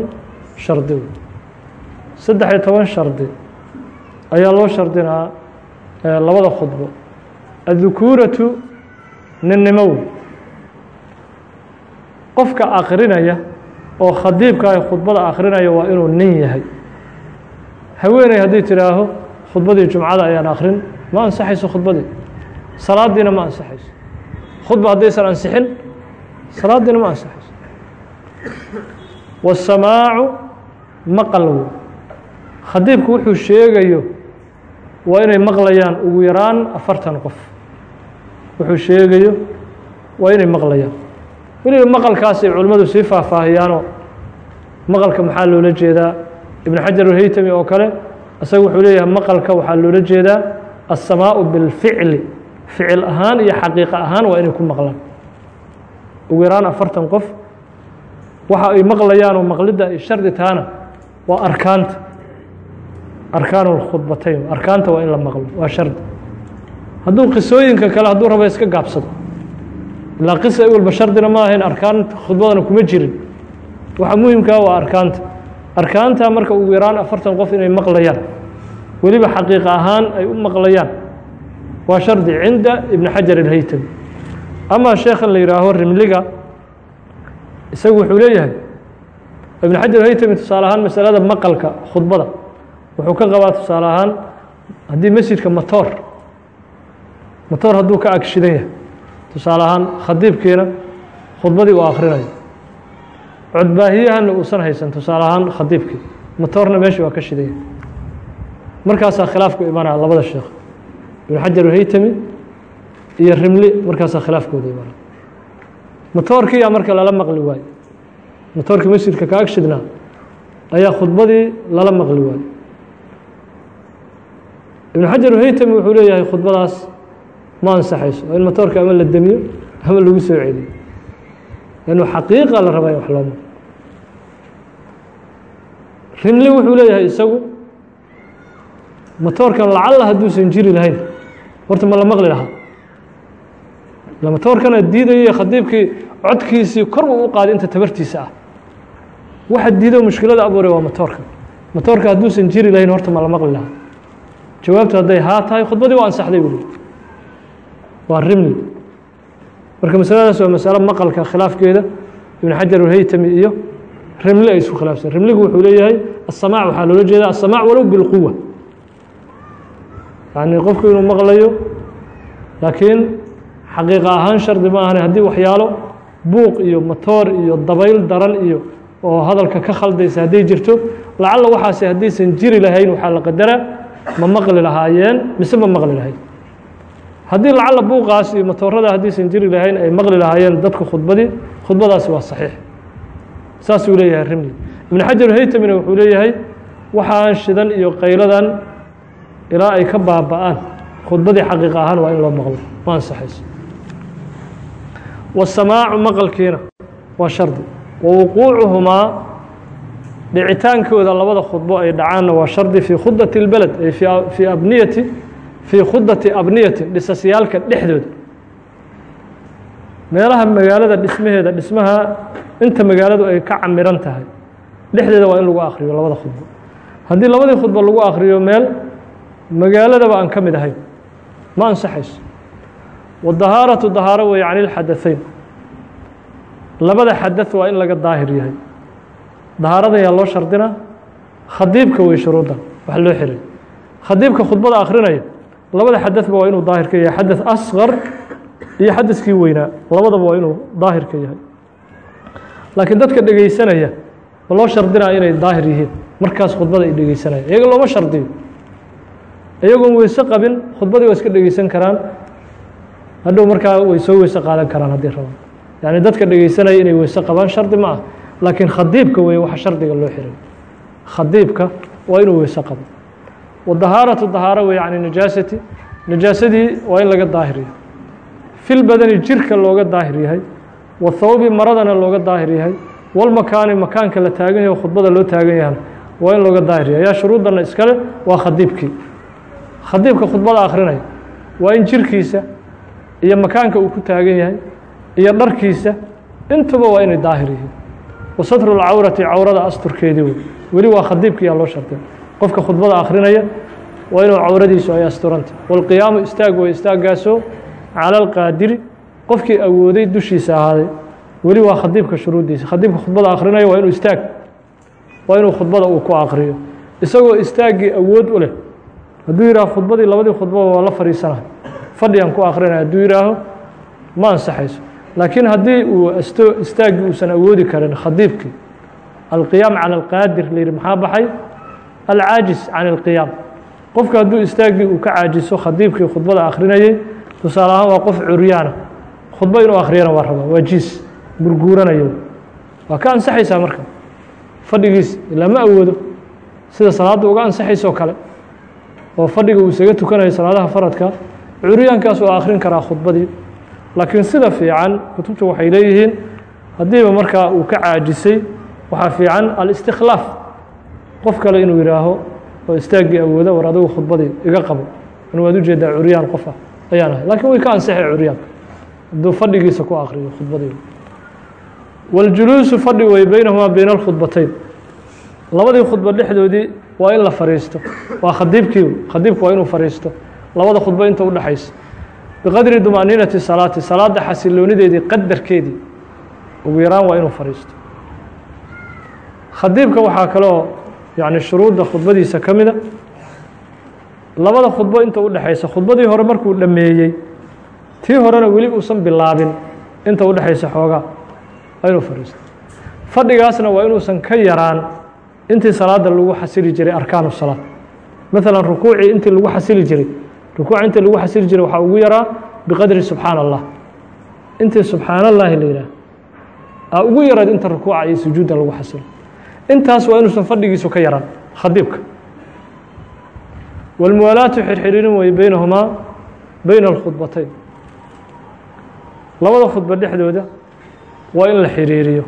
shardi wey saddex iyo toban shardi ayaa loo shardinaa labada khudbo. Addukuuratu ninnimo wey qofka akrinaya oo khadiibka ay khudbada akrinaya waa inuu nin yahay. Haweeney haddii tidhaaho khudbadii jumcada ayaan akrin ma ansaxayso khudbadii. Salaadiina ma ansaxayso khudba haddaysan ansixin salaadiina ma ansaxayso wasamaacu maqal khadiibku wuxuu sheegayo waa inay maqlayaan ugu yaraan afartan qof. Wuxuu sheegayo waa inay maqlayaan. Weliba maqalkaas ay culimmadu sii faahfaahiyaanoo maqalka maxaa loola jeedaa? Ibn xajar alhaytami oo kale isaga wuxuu leeyahay maqalka waxaa loola jeedaa asamaau bilficli ficil ahaan iyo xaqiiqa ahaan waa inay ku maqlaan. Ugu yaraan afartan qof waxa ay maqlayaanoo maqlidda ay shardi tahana waa arkaanta arkaan اkhudbatayn arkaanta waa in la maqlo. Waa shardi hadduu qisooyinka kale hadduu rabo iska gaabsado. Ilaa qisa i walba shardina ma ahayn. Arkaan khudbadana kuma jirin. Waxa muhimkaa waa arkaanta arkaanta marka ugu yaraan afartan qof inay maqlayaan. Weliba xaqiiqa ahaan ay u maqlayaan. Waa shardi cinda ibn xajar اlhaytami ama sheekhan la yihaaho rimliga isagu wuxuu leeyahay ibn xajar haytami tusaale ahaan masalada maqalka khudbada. Wuxuu ka qabaa tusaale ahaan haddii masjidka matoor matoor hadduu ka agshidan yahay tusaale ahaan khadiibkiina khudbadii uu akhrinayo codbaahiyahana uusan haysan tusaale ahaan khadiibkii matoorna meeshii waa ka shidan yahay markaasaa khilaafku imanaya labada sheekh. Ibn xajar haytami iyo rimli markaasaa khilaafkooda imanaya matoorkiiyaa marka lala maqli waayo matoorkii masjidka ka agshidnaa ayaa khudbadii lala maqli waayo ibn xajar haytami wuxuu leeyahay khudbadaas ma ansaxayso in matoorka ama la demiyo ama lagu soo celiyo. Lannu xaqiiqa la rabaa in wax loo maqlo. Rimli wuxuu leeyahay isagu matoorkan lacalla hadduusan jiri lahayn horta ma la maqli lahaa. Matoorkana diidayay khadiibkii codkiisii kor uu u qaaday inta tabartiisa ah waxa diido mushkilada abuuray waa matoorka matoorka hadduusan jiri lahayn horta ma la maqli lahaa. Jawaabtu hadday haa tahay khudbadii waa ansaxday buu waa rimli marka masaladaas waa masalo maqalka khilaafkeeda. Ibn xajar alhaytami iyo rimli ay isku khilaafsan. Rimligu wuxuu leeyahay asamaac waxaa loola jeeda asamaac walow bilquwa yani qofku inuu maqlayo laakiin xaqiiqa ahaan shardi ma ahane haddii waxyaalo buuq iyo matoor iyo dabayl daran iyo oo hadalka ka khaldaysa hadday jirto lacalla waxaasi haddaysan jiri lahayn waxaa la qadaraa ma maqli lahaayeen mise ma maqli lahayn haddii lacalla buuqaas iyo matoorada haddaysan jiri lahayn ay maqli lahaayeen dadku khudbadii khudbadaasi waa saxiix. Saasuu leeyahay rimli ibn xajar haytamina wuxuu leeyahay waxaan shidan iyo qayladan ilaa ay ka baaba'aan. Khudbadii xaqiiqa ahaan waa in loo maqlo. Ma ansaxayso wasamaacu maqalkiina waa shardi wa dhicitaankooda labada khudbo ay dhacaanna waa shardi fii khudati اlbeled ay fii abniyati fii khudati abniyati dhisasyaalka dhexdooda. Meelaha magaalada dhismaheeda dhismaha inta magaaladu ay ka camiran tahay dhexdeeda waa in lagu akriyo labada khudbo. Haddii labadii khudbo lagu akriyo meel magaaladaba aan ka mid ahayn. Ma ansaxayso. Wadahaaratu dahaaro weeye can ilxadaثeyn labada xadaث waa in laga daahir yahay dahaaradan yaa loo shardina khadiibka wey shuruuddan wax loo xiray khadiibka khudbada akrinaya labada xadaثba waa inuu daahir ka yahay xadaث asqar iyo xadaثkii weynaa labadaba waa inuu daahir ka yahay laakiin dadka dhegeysanaya ma loo shardinaa inay daahir yihiin markaas khudbada ay dhegeysanaya iyaga looma shardiyo iyagoon weyse qabin khudbadii waa iska dhegeysan karaan hadhow markaa way soo weyse qaadan karaan haddii rabaan yani dadka dhegeysanaya inay weyse qabaan shardi ma ah laakiin khadiibka wey waxa shardiga loo xiray. Khadiibka waa inuu weyse qabo. Wadahaaratu dahaaro wey can najaasati najaasadii waa in laga daahir yahay. Fil badani jirka looga daahir yahay wathawbi maradana looga daahir yahay walmakaani makaanka la taagan yahay khudbada loo taagan yahana waa in looga daahir yahay. Yaa shuruudana iskale waa khadiibkii. Khadiibka khudbada akrinaya waa in jirkiisa iyo makaanka uu ku taagan yahay iyo dharkiisa intuba waa inay daahir yihiin. Wa satru lcawrati cawrada asturkeedii wey weli waa khadiibkiyaa loo shardiya qofka khudbada akrinaya waa inuu cawradiisu ay asturanta walqiyaamu istaag wey istaaggaasoo cala alqaadiri qofkii awooday dushiisa ahaaday. Weli waa khadiibka shuruuddiisa. Khadiibka khudbada akrinaya waa inuu istaag. Waa inuu khudbada uu ku akriyo isagoo istaaggii awood u leh hadduu yihaaho khudbadii labadii khudbaba waa la fadhiisana fadhigan ku akrinaya hadduu yihaaho ma ansaxayso laakiin haddii uu istaaggii uusan awoodi karin khadiibkii alqiyaam cala alqaadir la yihi maxaa baxay? Alcaajis can alqiyaam. Qofka hadduu istaaggii uu ka caajiso khadiibkii khudbada akrinayay tusaale ahaan waa qof curyaana. Khudbo inuu akhriyana waa rabaa waa jiis gurguuranayo. Waa ka ansaxaysaa marka. Fadhigiis ilaa awoodo. Sida salaadda uga ansaxaysoo kale oo fadhiga uu isaga tukanayo salaadaha faradka curyaankaas waa akhrin karaa khudbadii laakiin sida fiican kutubta waxay leeyihiin haddiiba markaa uu ka caajisay waxaa fiican alistikhlaaf. Qof kale inuu yihaaho oo istaaggii awooda war adigu khudbadii iga qabo. Anu waad u jeedaa curyaan qof ah ayaan ahay. Lakiin way ka ansaxay curyaanka hadduu fadhigiisa ku akriyo khudbadii. Waاljuluusu fadhi wey beynahumaa beyna alkhudbatayn labadii khudbo dhexdoodii waa in la fariisto. Waa khadiibkii khadiibku waa inuu fariisto. Labada khudbo inta u dhexaysa biqadri dumaniinati salaati salaada xasiloonideedii qadarkeedii. Ugu yaraan waa inuu fariisto. Khadiibka waxaa kaloo yani shuruudda khudbadiisa ka mida. Labada khudbo inta u dhexaysa khudbadii hore markuu dhammeeyey tii horena weli uusan bilaabin inta u dhexaysa xoogaa waa inuu fariisto. Fadhigaasna waa inuusan ka yaraan intii salaada lagu xasili jiray arkaanu salaad. Maalan rukuucii intii lagu xasili jiray rukuuc intii lagu xasili jiray waxaa ugu yaraa biqadri subxaan allah intii subxaan allahi la yidhaah aa ugu yarayd inta rukuuca iyo sujuudda lagu xasilo. Intaas waa inuusan fadhigiisu ka yaraan khadiibka. Wاlmuwaalaatu xirxiriirin wey beynahumaa beyna alkhudbatayn labada khudbo dhexdooda waa in la xiriiriyo.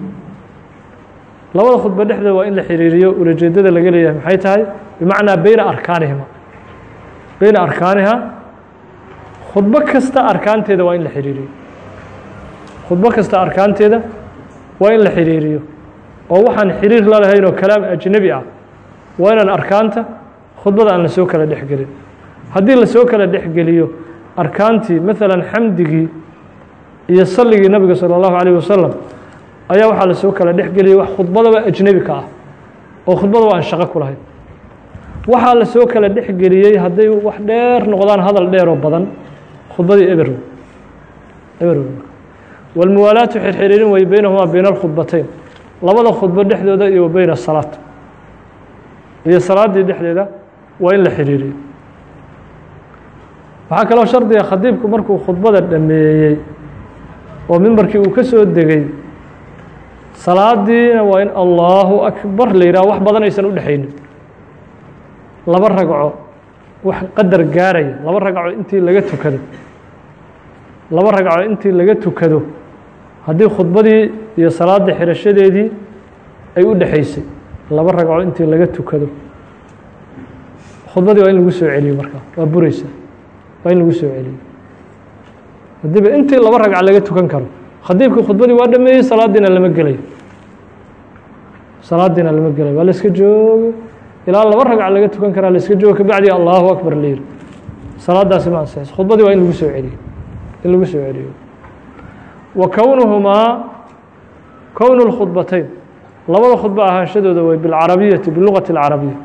Labada khudbo dhexdooda waa in la xiriiriyo ulajeedada laga leeyahay maxay tahay? Bimacnaa beyna arkaanihima beyna arkaaniha khudbo kasta arkaanteeda waa in la xiriiriyo khudbo kasta arkaanteeda waa in la xiriiriyo oo waxaan xiriir la lahayn oo kalaam ajnebi ah waa inaan arkaanta khudbada aan lasoo kala dhexgelin haddii lasoo kala dhexgeliyo arkaantii maalan xamdigii iyo salligii nabiga salى اllahu عalيه wasalam ayaa waxaa lasoo kala dhexgeliyay wax khudbadaba ajnebi ka ah oo khudbadaba aan shaqo ku lahayn waxaa la soo kala dhexgeliyey hadday wax dheer noqdaan hadal dheer oo badan. Khudbadii eber eber wاlmuwaalaatu xirxiriirin wey beynahumaa beyna alkhudbatayn labada khudbo dhexdooda iyo wa beyna salaat iyo salaaddii dhexdeeda waa in la xiriiriyo waxaa kaloo shardiga khadiibku markuu khudbada dhameeyey oo mimbarkii uu ka soo degay salaadiina waa in allahu akbar la yidhaha wax badan aysan u dhexaynin laba ragco wax qadar gaaraya laba ragco intii laga tukado laba ragco intii laga tukado haddii khudbadii iyo salaada xirashadeedii ay u dhexaysay laba ragco intii laga tukado. Khudbadii waa in lagu soo celiyo markaa waa bureysa waa in lagu soo celiyo. Haddiiba intii laba ragca laga tukan karo khadiibkii khudbadii waa dhameeyey salaadiina lama gelayo. Salaadiina lama gelayo waa la iska joogo ilaa laba ragca laga tukan karaa la iska joogo kabacdi allahu akbar la yihi salaadaasi ma ansixis khudbadii waa in lagu soo celiyo in lagu soo celiyo wa kownuhumaa kownu اlkhudbatayn labada khudbo ahaanshadooda way bilcarabiyati bilugati اlcarabiya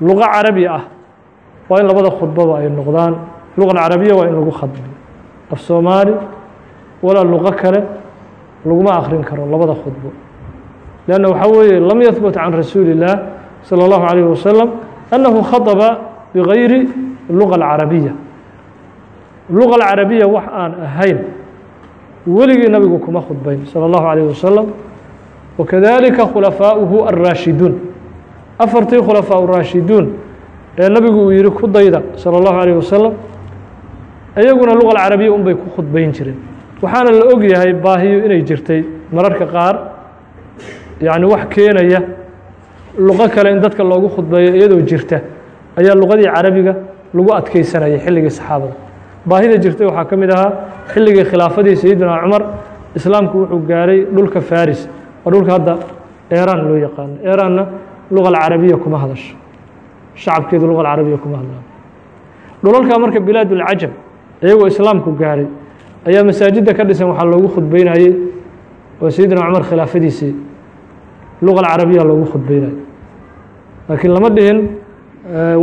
luqo carabi ah waa in labada khudbaba ay noqdaan luqa carabiya waa in lagu khadbiyo af soomaali walaa luqo kale laguma akrin karo labada khudbo لأnn waxaa weeye lam yahbut can rasuuli الlah salى الlahu عalيه wasalam أnnahu khaطba bigayri luqa اlcarabiya luqa اlcarabiya wax aan ahayn weligii nabigu kuma khudbayn salى الlahu عalيه wasalam wakadalika khulafaauhu الraashiduun afartii khulafaa الraashiduun ee nabigu uu yihi ku dayda salى الlahu عalيه wasalam iyaguna luqa alcarabiya un bay ku khudbayn jireen waxaana la og yahay baahiyo inay jirtay mararka qaar yacni wax keenaya luqo kale in dadka loogu khudbeeyo iyadoo jirta ayaa luqadii carabiga lagu adkeysanayay xilligii saxaabada. Baahida jirtay waxaa ka mid ahaa xilligii khilaafadii sayidina cumar. Islaamku wuxuu gaaray dhulka faris waa dhulka hadda eeraan loo yaqaano eeraanna luqa alcarabiya kuma hadasho. Shacabkeedu luqa alcarabiya kuma hadlaan. Dhulalka marka bilaad ulcajam iyagoo islaamku gaaray ayaa masaajidda ka dhisan waxaa loogu khudbeynayey oo sayidina cumar khilaafadiisii luqa alcarabiya loogu khudbeynayay laakiin lama dhihin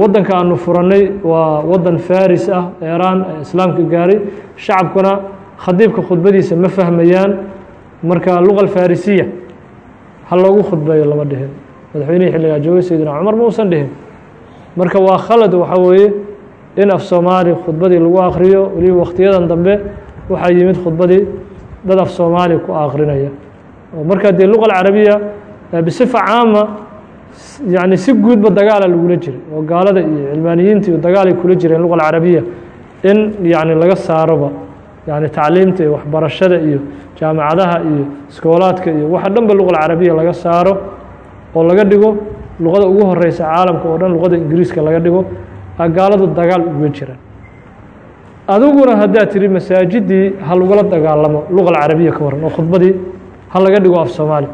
waddanka aanu furannay waa waddan faris ah eeraan ee islaamka gaaray shacabkuna khadiibka khudbadiisa ma fahmayaan. Marka luqa alfarisiya ha loogu khudbeeyo lama dhihin. Madaxweynihii xilligaa joogay sayidina cumar ma uusan dhihin. Marka waa khalad waxa weeye in af soomaali khudbadii lagu akriyo weliba wakhtiyadan dambe waxaa yimid khudbadii dad af soomaali ku akrinaya oo marka dee luqa alcarabiya bisifa caama yani si guudba dagaala lagula jiray oo gaalada iyo cilmaaniyiinta iyo kula jireen luqa alcarabiya in yani laga saaroba yani tacliimta iyo waxbarashada iyo jaamacadaha iyo iskoolaadka iyo waxa dhanba luqa alcarabiya laga saaro oo laga dhigo luqada ugu horeysa caalamka oo dhan luqada ingiriiska laga dhigo gaaladu dagaal uga jiraan adiguna haddaad tiri masaajidii ha lagula dagaalamo luqa alcarabiya ka waran oo khudbadii ha laga dhigo af soomaali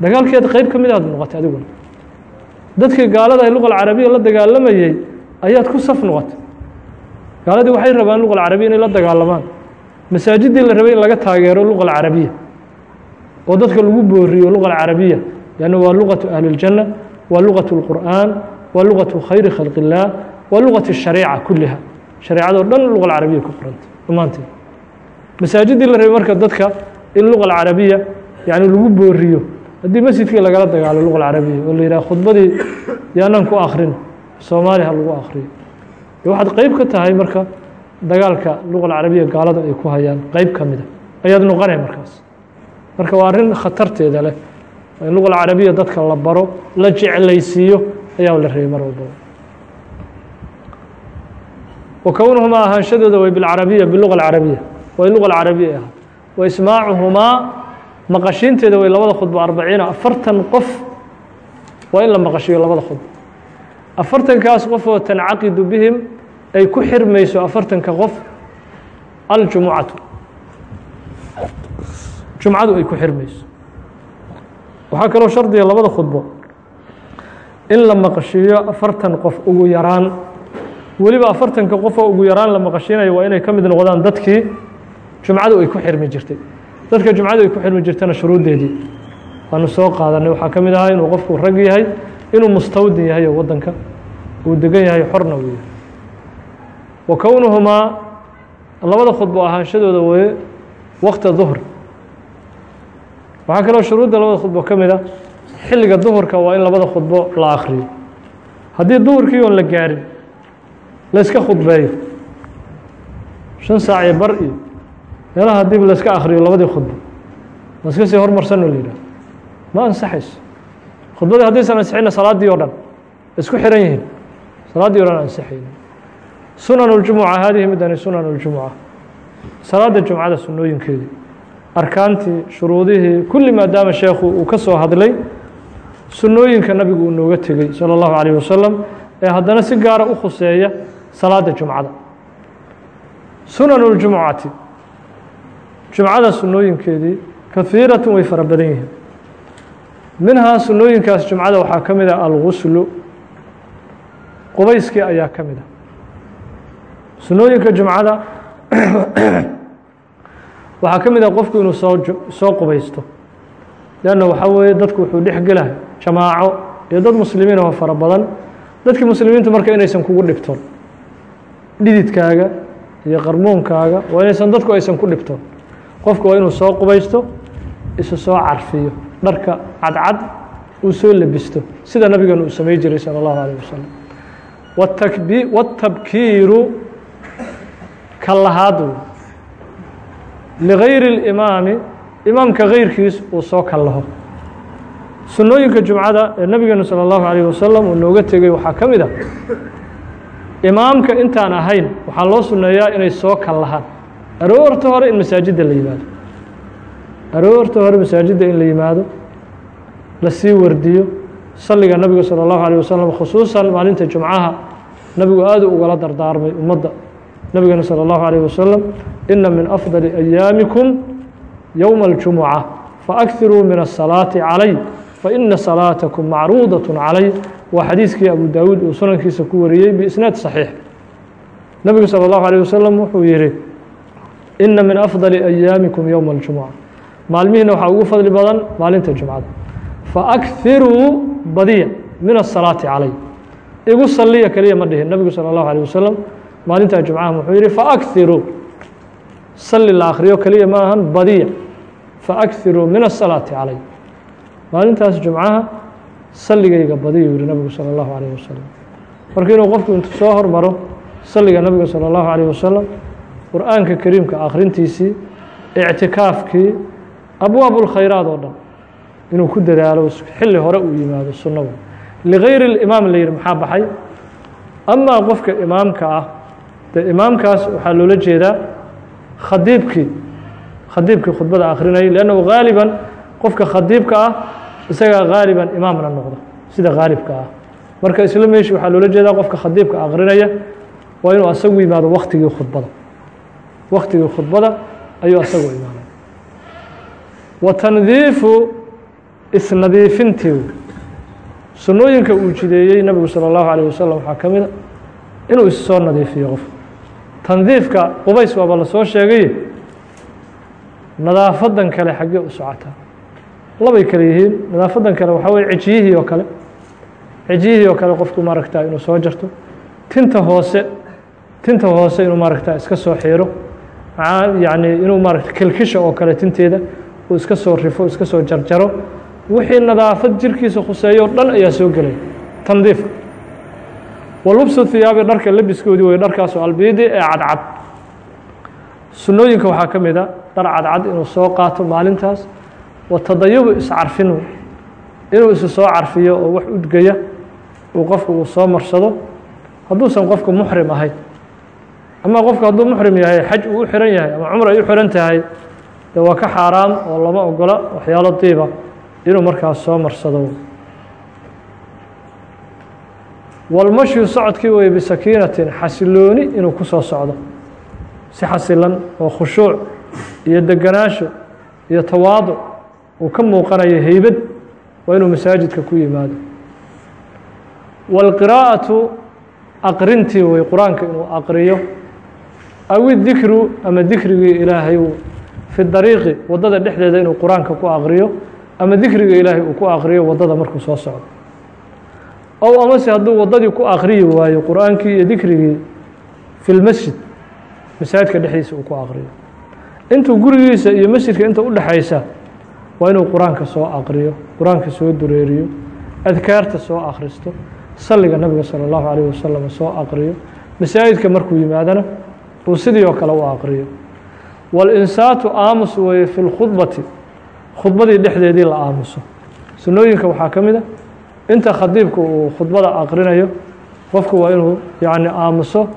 dagaalkeed qeyb ka mid ah aad noqotay adiguna dadkii gaalada ee luqa alcarabiya la dagaalamayey ayaad ku saf noqotay. Gaaladii waxay rabaan luqa alcarabiya inay la dagaalamaan masaajiddii la rabay in laga taageero luqa alcarabiya oo dadka lagu booriyo luqa alcarabiya leanna waa luqatu ahliljanna waa luqatu lqur'aan waa luqatu khayri khalqi waa luqatu shariica kulliha. Shareicadoo dhan luqa alcarabiya ku qoranta. Dhammaanteed masaajiddii la rabay marka dadka in luqa alcarabiya yani lagu booriyo haddii masjidkii lagala dagaalo luqa alcarabiya oo la yidhah khudbadii yaanaan ku akrin soomaali ha lagu akriyo waxaad qeyb ka tahay marka dagaalka luqa alcarabiya gaalada ay ku hayaan qeyb ka mida ayaad noqonay markaas. Marka waa arrin khatarteeda leh. In luqa alcarabiya dadka la baro la jeclaysiiyo ayaa la reebay mar walbaba wa ahaanshadooda way bilcarabiya biluqa alcarabiya way luqa alcarabiya ahaa. Wa maqashiinteeda way labada khudbo arbaciina afartan qof waa in la maqashiyo labada khudbo afartankaas qof oo tancaqidu bihim ay ku xirmayso afartanka qof aljumucatu. Jumcadu ay ku xirmayso. Waxaa kaloo shardiga labada khudbo in la maqashiiyo afartan qof ugu yaraan. Weliba afartanka qof oo ugu yaraan la maqashiinayo waa inay ka mid noqdaan dadkii jumcadu ay ku xirmi jirtay dadka jumcadu ay ku xirmi jirtana shuruuddeedii. Waanu soo qaadanay. Waxaa ka mid ahaa inuu qofku rag yahay inuu mustawdin yahay oo waddanka uu degan yahay xorna uu yahay. Wa kownuhumaa labada khudbo ahaanshadooda weye waqta duhr waxaa kaloo shuruudda labada khudbo ka mid a xilliga duhurka waa in labada khudbo la akriyo haddii duhurkii oon la gaarin la iska khudbeeyo shan saac iyo bar iyo meelaha haddiiba la iska akriyo labadii khudbo la iska sii hormarsanoo la yidhaah ma ansaxayso khudbadii haddaysan ansixinna salaaddii oo dhan isku xiran yihiin salaaddii o dhan ansixayni sunan اljumuca haadihi midani sunan اljumuca salaada jumcada sunooyinkeedii arkaantii shuruudihii kulli maadaama sheekhu uu ka soo hadlay sunnooyinka nabigu uu nooga tegey salى اllahu عalيه wasalam ee haddana si gaara u khuseeya salaada jumcada sunan اljumucati jumcada sunnooyinkeedii kahiiratun way fara badan yihiin. Minhaa sunnooyinkaas jumcada waxaa ka mid ah alguslu qubayskii ayaa ka mid ah. Sunnooyinka jumcada <clears throat> waxaa ka mid ah qofku inuu soo soo qubaysto. Leanna waxaa weeye dadku wuxuu dhex gelahay jamaaco iyo dad muslimiin oo fara badan. Dadkii muslimiintu marka inaysan kugu dhibtoon dhididkaaga iyo qarmuunkaaga waa inaysan dadku aysan ku dhibtoon qofku waa inuu soo qubaysto isu soo carfiyo dharka cadcad uu soo lebisto sida nabigan uu samey jiray salى اllahu alيه wasalam wtakbi wاtabkiiru ka lahaadu ligayri اlimaami imaamka gayrkiis uu soo kallaho sunnooyinka jumcada ee nabigeenu salى اllahu alيه wasalam uu nooga tegey waxaa ka mid ah imaamka intaan ahayn waxaa loo sunneeyaa inay soo kallahaan aroorta hore in masaajidda la yimaado aroorta hore masaajidda in la yimaado lasii wardiyo salliga nabiga salى اllahu alيه wasalam khusuusan maalinta jumcaha nabigu aad ugala dardaarmay ummadda nabigeena salى اllahu alيه wasalam ina min afضali ayaamikum yowma اljumuca faأkhiruu min الsalaaةi calay faina salaatakum macruudaة calay waa xadiiskii abu daawuud uu sunankiisa ku wariyey biisnaad صaxiix nabigu salى اllahu alيه wasalam wuxuu yihi ina min afضali ayaamikum yowma اljumuca maalmihiina waxaa ugu fadli badan maalinta jumcada faأkhiruu badiya min الsalaaةi calay igu saliya keliya ma dhihin nabigu salى الlahu عalيه wasalam maalintaa jumcaha wuxuu yihi faأkiruu sali la akriyo keliya ma ahan badiya faأkiruu min الsalaaةi calay maalintaas jumcaha saligayga badiyu yihi nabigu salى الlahu عalيه wasalam marka inuu qofku intu soo hormaro saliga nabiga salى الlahu عalيه wasalam qur'aanka kariimka akrintiisii ictikaafkii abwaab اlkhayraad oo dhan inuu ku dadaalo xilli hore uu yimaado sunnadu. Ligayri اlimaam la yihi maxaa baxay? Amaa qofka imaamka ah dee imaamkaas waxaa loola jeedaa khadiibkii khadiibkii khudbada akrinayay leannahu gaaliban qofka khadiibka ah isagaa gaaliban imaamna noqda sida gaalibka ah. Marka isla meeshi waxaa loola jeedaa qofka khadiibka akrinaya waa inuu asagu yimaado waktigii khudbada waktigii khudbada ayuu asagu imaanay wa tandiifu isnadiifintii sunnooyinka uu jideeyey nabigu salى الlahu عalيه wasalam waxaa ka mida inuu issoo nadiifiyo qof tandiifka qubays waaba la soo sheegay nadaafadan kale xaggee u socotaa labay kale yihiin nadaafadan kale waxaa weye cijyihii oo kale cijyihii oo kale qofku maaragta inuu soo jarto tinta hoose tinta hoose inuu maaragta iska soo xiiro yani inuu maaragta kelkisha oo kale tinteeda uu iska soo rifo iska soo jarjaro. Wixii nadaafad jirkiisa khuseeyo o dhan ayaa soo gelay. Tandiifka wa lubsu hiyaabi dharka labiskoodii wey dharkaasoo albiidi ee cadcad. Sunnooyinka waxaa ka mid a dhar cadcad inuu soo qaato maalintaas. Wa tadayubu iscarfinu. Inuu isu soo carfiyo oo wax udgaya uu qofku uu soo marsado. Hadduusan qofku muxrim ahayn ama qofku hadduu muxrim yahay xaj uu u xiran yahay ama cumr ay u xiran tahay de waa ka xaaraam oo lama ogola waxyaalo diiba inuu markaas soo marsado. Walmashyu socodkii wey bisakiinatin xasilooni inuu ku soo socdo. Si xasilan oo khushuuc iyo deganaasho iyo tawaaduc uu ka muuqanayo heybad waa inuu masaajidka ku yimaado. Wاlqiraa'atu aqrintii wey qur'aanka inuu aqriyo aw idikru ama dikrigii ilaahay fi dariiqi waddada dhexdeeda inuu qur-aanka ku aqriyo ama dikriga ilaahay uu ku aqriyo waddada markuu soo socdo ow amase hadduu waddadii ku aqriyi waayo qur-aankii iyo dikrigii fi lmasjid masaajidka dhexdiisa uu ku aqriyo intuu gurigiisa iyo masjidka inta u dhexaysa waa inuu qur-aanka soo aqriyo qur-aanka soo dureeriyo adkaarta soo akhristo salliga nabiga salى اllahu عalيه wasalam soo aqriyo masaajidka markuu yimaadana uu sidii oo kale u aqriyo walinsaatu aamus weeye fi lkhudbati khudbadii dhexdeedii la aamuso sunnooyinka waxaa ka mid a inta khadiibku uu khudbada aqrinayo qofku waa inuu yani aamuso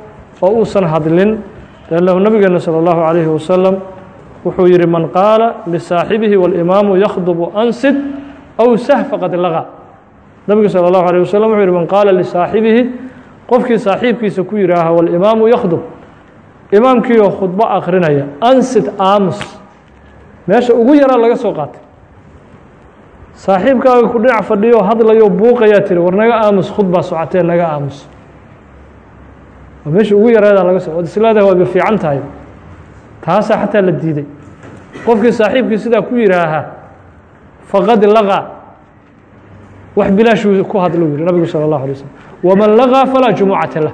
oo uusan hadlin lannahu nabigeena salى اllahu عalayhi wasalam wuxuu yihi man qaala lisaaxibihi walimaamu yakhdubu ansid aw sah faqad laga nabigu salى اllahu عalيه wasalam wuxuu yihi man qaala lisaaxibihi qofkii saaxiibkiisa ku yihaaha walimaamu yakhdub imaamkiioo khudbo akrinaya ansid aamus. Meesha ugu yaraa laga soo qaatay. Saaxiibkaaga ku dhinac fadhiyo hadlayo buuqayaa tiri war naga aamus khudbaa socotee naga aamus. Waa meesha ugu yareedaa laga so od islaada waaba fiican tahay. Taasaa xataa la diiday. Qofkii saaxiibkii sidaa ku yihaaha faqad laqaa wax bilaashuu ku hadlo yihi nabigu salى اllahu alay slm waman laqaa falaa jumucata lah.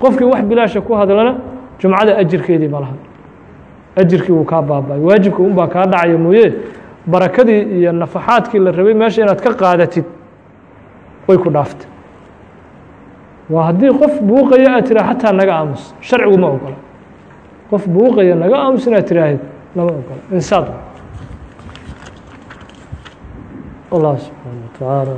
Qofkii wax bilaasha ku hadlana jumcada ajirkeedii ma laha. Ajirkii wuu kaa baaba-ay waajibka unbaa kaa dhacaya mooye. Barakadii iyo nafaxaadkii la rabay meesha inaad ka qaadatid way ku dhaaftay. Waa haddii qof buuqaya aad tiraa xataa naga aamus. Sharcigu ma ogola. Qof buuqaya naga aamus inaad tiraahid lama ogola. Insaad allah subxaana wa tacaala